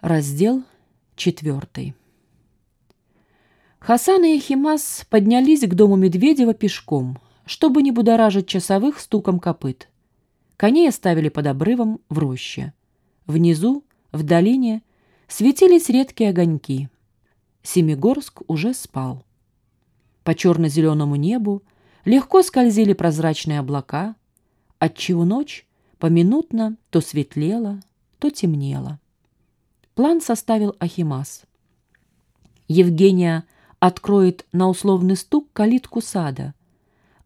Раздел четвертый. Хасан и Ахимас поднялись к дому Медведева пешком, чтобы не будоражить часовых стуком копыт. Коней оставили под обрывом в роще. Внизу, в долине, светились редкие огоньки. Семигорск уже спал. По черно-зеленому небу легко скользили прозрачные облака, отчего ночь поминутно то светлела, то темнела. План составил Ахимас. Евгения откроет на условный стук калитку сада.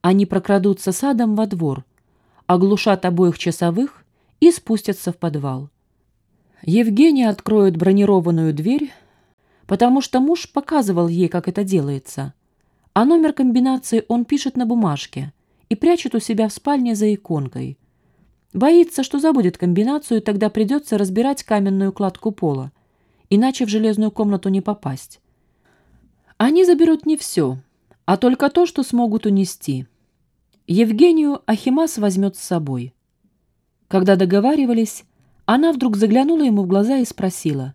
Они прокрадутся садом во двор, оглушат обоих часовых и спустятся в подвал. Евгения откроет бронированную дверь, потому что муж показывал ей, как это делается, а номер комбинации он пишет на бумажке и прячет у себя в спальне за иконкой. Боится, что забудет комбинацию, и тогда придется разбирать каменную кладку пола, иначе в железную комнату не попасть. Они заберут не все, а только то, что смогут унести. Евгению Ахимас возьмет с собой. Когда договаривались, она вдруг заглянула ему в глаза и спросила,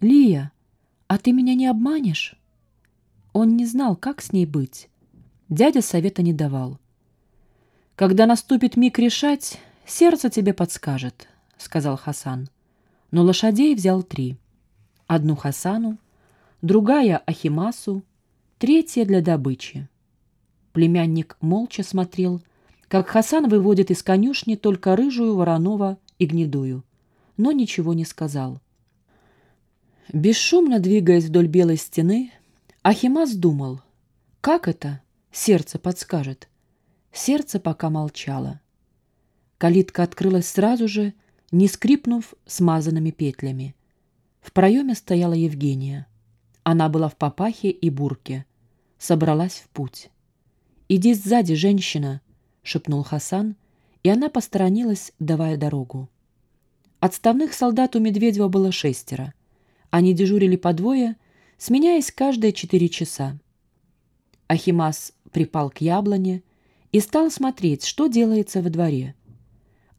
«Лия, а ты меня не обманешь?» Он не знал, как с ней быть. Дядя совета не давал. «Когда наступит миг решать, сердце тебе подскажет», — сказал Хасан. Но лошадей взял три. Одну Хасану, другая Ахимасу, третья для добычи. Племянник молча смотрел, как Хасан выводит из конюшни только рыжую, Воронова и гнедую, но ничего не сказал. Бесшумно двигаясь вдоль белой стены, Ахимас думал, как это сердце подскажет. Сердце пока молчало. Калитка открылась сразу же, не скрипнув смазанными петлями. В проеме стояла Евгения. Она была в папахе и бурке. Собралась в путь. «Иди сзади, женщина!» — шепнул Хасан, и она посторонилась, давая дорогу. Отставных солдат у Медведева было шестеро. Они дежурили по двое, сменяясь каждые четыре часа. Ахимас припал к яблоне и стал смотреть, что делается во дворе.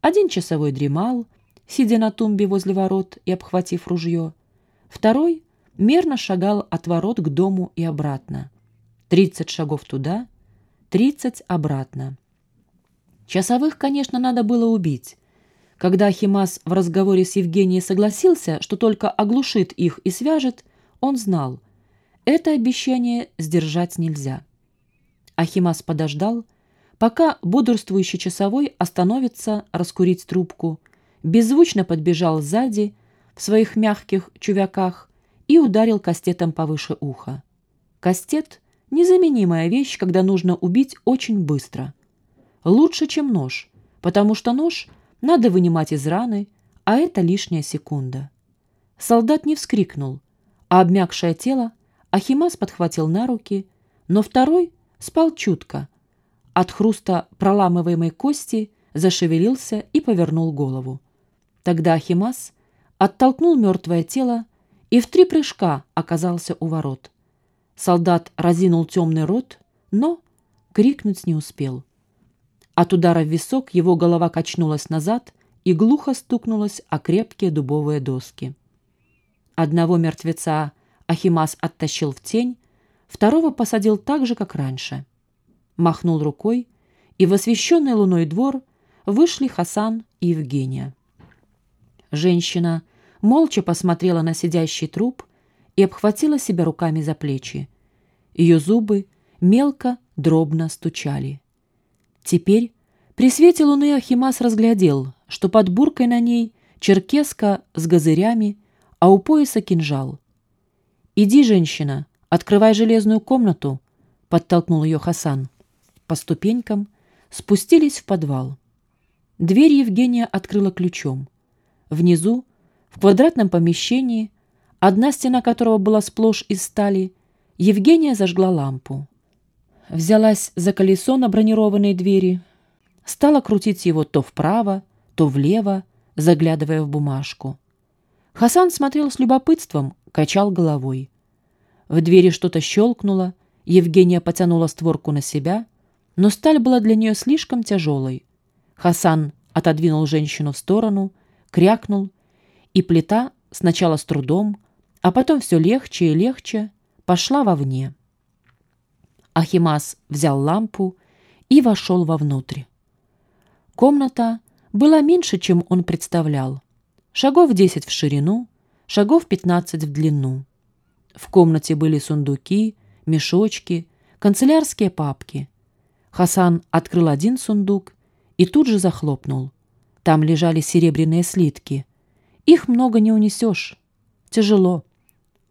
Один часовой дремал, сидя на тумбе возле ворот и обхватив ружье. Второй мерно шагал от ворот к дому и обратно. Тридцать шагов туда, тридцать обратно. Часовых, конечно, надо было убить. Когда Ахимас в разговоре с Евгенией согласился, что только оглушит их и свяжет, он знал, это обещание сдержать нельзя. Ахимас подождал, пока бодрствующий часовой остановится раскурить трубку, беззвучно подбежал сзади в своих мягких чувяках и ударил кастетом повыше уха. Кастет — незаменимая вещь, когда нужно убить очень быстро. Лучше, чем нож, потому что нож надо вынимать из раны, а это лишняя секунда. Солдат не вскрикнул, а обмякшее тело Ахимас подхватил на руки, но второй спал чутко. От хруста проламываемой кости зашевелился и повернул голову. Тогда Ахимас оттолкнул мертвое тело и в три прыжка оказался у ворот. Солдат разинул темный рот, но крикнуть не успел. От удара в висок его голова качнулась назад и глухо стукнулась о крепкие дубовые доски. Одного мертвеца Ахимас оттащил в тень, второго посадил так же, как раньше. Махнул рукой, и в освещенный луной двор вышли Хасан и Евгения. Женщина молча посмотрела на сидящий труп и обхватила себя руками за плечи. Ее зубы мелко, дробно стучали. Теперь при свете луны Ахимас разглядел, что под буркой на ней черкеска с газырями, а у пояса кинжал. «Иди, женщина, открывай железную комнату», — подтолкнул ее Хасан. По ступенькам спустились в подвал. Дверь Евгения открыла ключом. Внизу, в квадратном помещении, одна стена которого была сплошь из стали, Евгения зажгла лампу. Взялась за колесо на бронированной двери, стала крутить его то вправо, то влево, заглядывая в бумажку. Хасан смотрел с любопытством, качал головой. В двери что-то щелкнуло, Евгения потянула створку на себя, но сталь была для нее слишком тяжелой. Хасан отодвинул женщину в сторону, крякнул, и плита сначала с трудом, а потом все легче и легче, пошла вовне. Ахимас взял лампу и вошел вовнутрь. Комната была меньше, чем он представлял. Шагов десять в ширину, шагов пятнадцать в длину. В комнате были сундуки, мешочки, канцелярские папки. Хасан открыл один сундук и тут же захлопнул. Там лежали серебряные слитки. Их много не унесешь. Тяжело.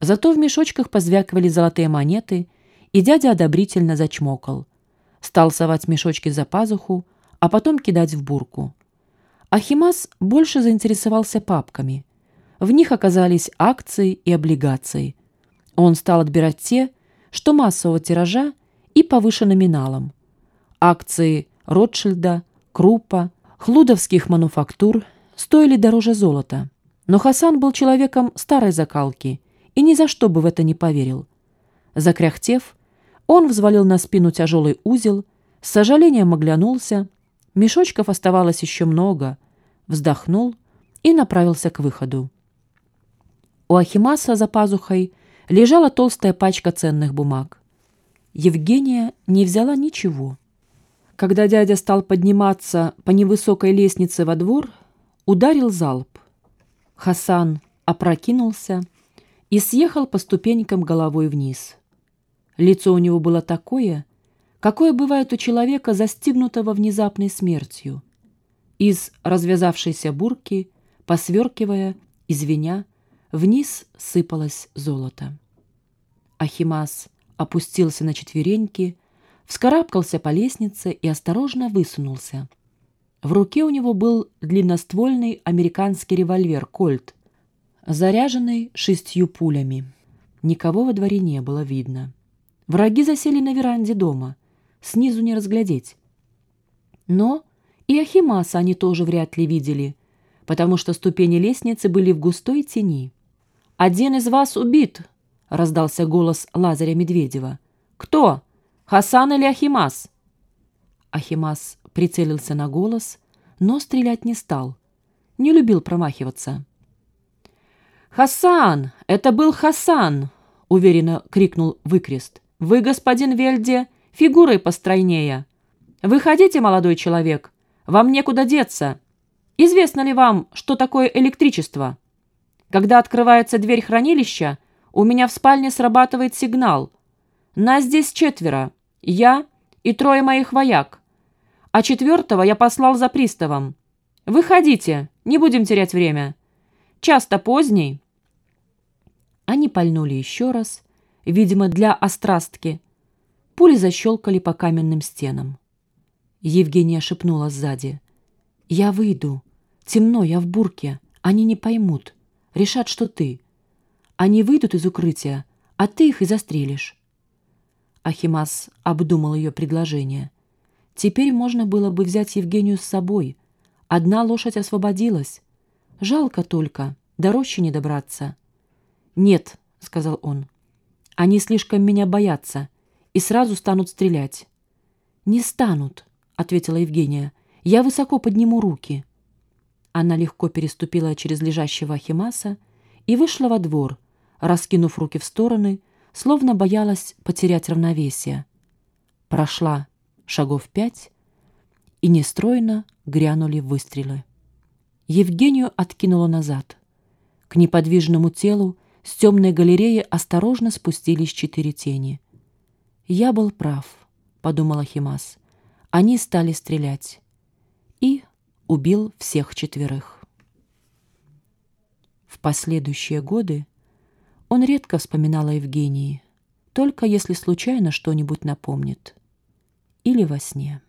Зато в мешочках позвякивали золотые монеты, и дядя одобрительно зачмокал. Стал совать мешочки за пазуху, а потом кидать в бурку. Ахимас больше заинтересовался папками. В них оказались акции и облигации. Он стал отбирать те, что массового тиража и повыше номиналом. Акции Ротшильда, Крупа, хлудовских мануфактур стоили дороже золота. Но Хасан был человеком старой закалки и ни за что бы в это не поверил. Закряхтев, он взвалил на спину тяжелый узел, с сожалением оглянулся, мешочков оставалось еще много, вздохнул и направился к выходу. У Ахимаса за пазухой лежала толстая пачка ценных бумаг. Евгения не взяла ничего. Когда дядя стал подниматься по невысокой лестнице во двор, ударил залп. Хасан опрокинулся и съехал по ступенькам головой вниз. Лицо у него было такое, какое бывает у человека, застигнутого внезапной смертью. Из развязавшейся бурки, посверкивая и звеня, вниз сыпалось золото. Ахимас опустился на четвереньки, вскарабкался по лестнице и осторожно высунулся. В руке у него был длинноствольный американский револьвер «Кольт», заряженный шестью пулями. Никого во дворе не было видно. Враги засели на веранде дома. Снизу не разглядеть. Но и Ахимаса они тоже вряд ли видели, потому что ступени лестницы были в густой тени. «Один из вас убит!» — раздался голос Лазаря Медведева. «Кто? Хасан или Ахимас?» Ахимас прицелился на голос, но стрелять не стал. Не любил промахиваться. «Хасан! Это был Хасан!» — уверенно крикнул выкрест. «Вы, господин Вельде, фигурой постройнее. Выходите, молодой человек, вам некуда деться. Известно ли вам, что такое электричество? Когда открывается дверь хранилища, у меня в спальне срабатывает сигнал. Нас здесь четверо, я и трое моих вояк. А четвертого я послал за приставом. Выходите, не будем терять время. Часто поздний». Они пальнули еще раз, видимо, для острастки. Пули защелкали по каменным стенам. Евгения шепнула сзади. «Я выйду. Темно, я в бурке. Они не поймут. Решат, что ты. Они выйдут из укрытия, а ты их и застрелишь». Ахимас обдумал ее предложение. Теперь можно было бы взять Евгению с собой. Одна лошадь освободилась. Жалко только, до рощи не добраться. «Нет», — сказал он, — «они слишком меня боятся и сразу станут стрелять». «Не станут», — ответила Евгения. «Я высоко подниму руки». Она легко переступила через лежащего Ахимаса и вышла во двор, раскинув руки в стороны, словно боялась потерять равновесие. Прошла шагов пять, и нестройно грянули выстрелы. Евгению откинуло назад. К неподвижному телу с темной галереи осторожно спустились четыре тени. «Я был прав», — подумала Химас. Они стали стрелять. И убил всех четверых. В последующие годы он редко вспоминал о Евгении, только если случайно что-нибудь напомнит. Или во сне.